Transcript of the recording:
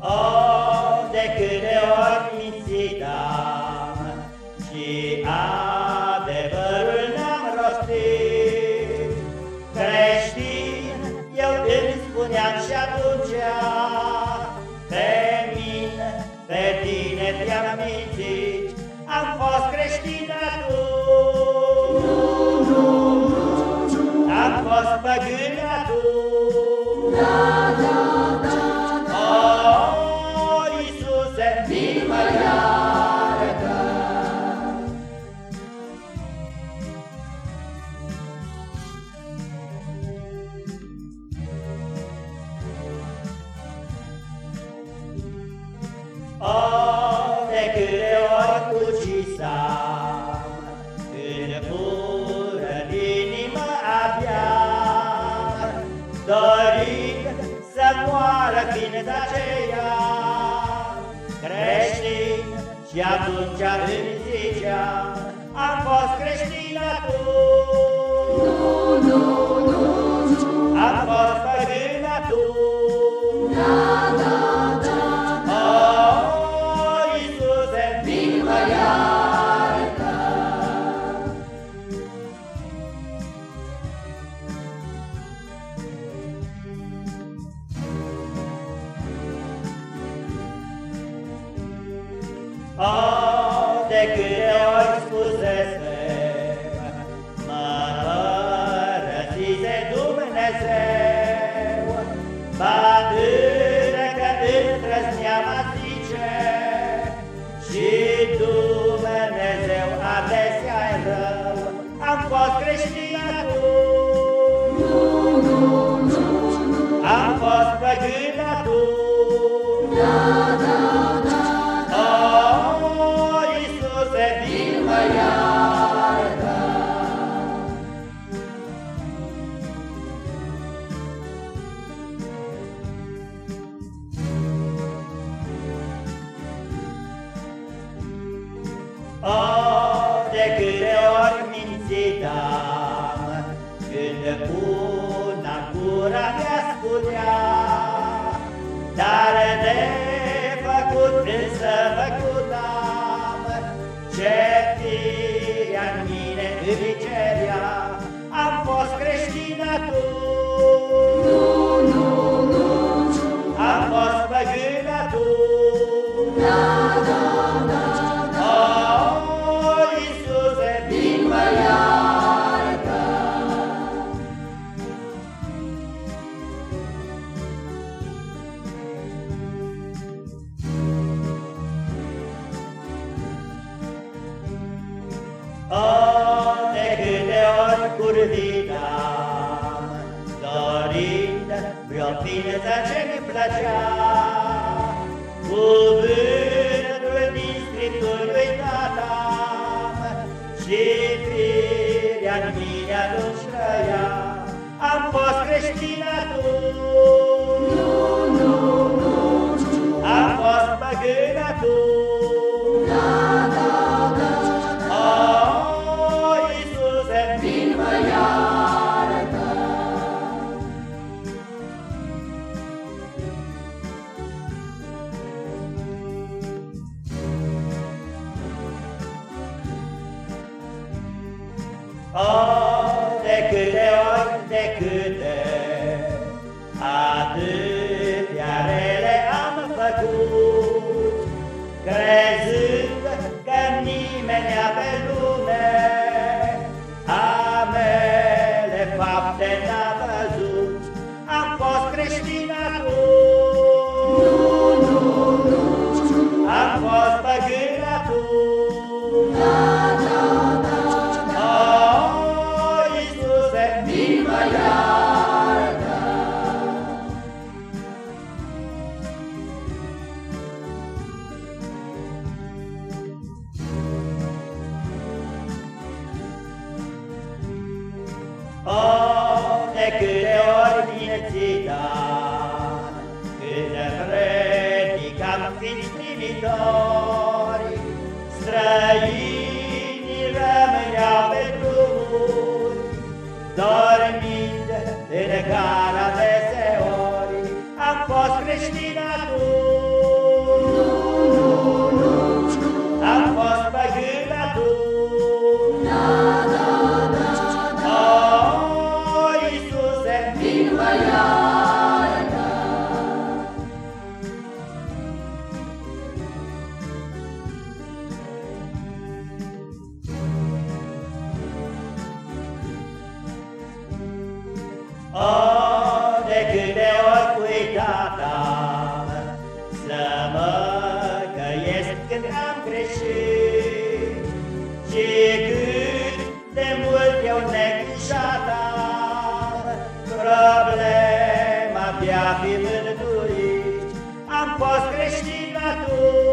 Oh, de câte ori mințitam și adevărul n-am rostit, creștin eu îmi spuneam și atunci, pe mine, pe tine te-am mințit, am fost creștin atunci, am fost păgân atunci. Da, da. Moară ființa aceea Creștin și atunci îmi ziceam Am fost creștin atunci Nu, nu, nu. Am fost Oh, de câte ori spusese, mă părăsise Dumnezeu, Bătâne că îndrăzneam a zice, Și Dumnezeu adesea e rău, Am fost creștin atunci, Am fost păgân atunci, da, cura mea spunea, Dar de făcut însă făcutam, Ce firea-n mine îmi cerea, Am fost creștin atunci, ori curvitam, dorind vreo fineță ce-mi plăcea, cuvântul din Scripturi uitam, și firea-n mine atunci trăia, am fost creștin Oh, de câte ori, de câte, atâtea rele am făcut, crezând că nimeni pe lume. Amele fapte n-a văzut, am fost creștin Oh, de câte ori viețitam, Când predicam fiți primitori, Străinii rămâneau pe drumuri, Dormind în gara deseori, Am fost creștin atunci, Oh, de câte ori uitat am Să mă căiesc când am greșit. Și cât de mult eu neglijat Problema de a fi mântuit Am fost creștin atunci.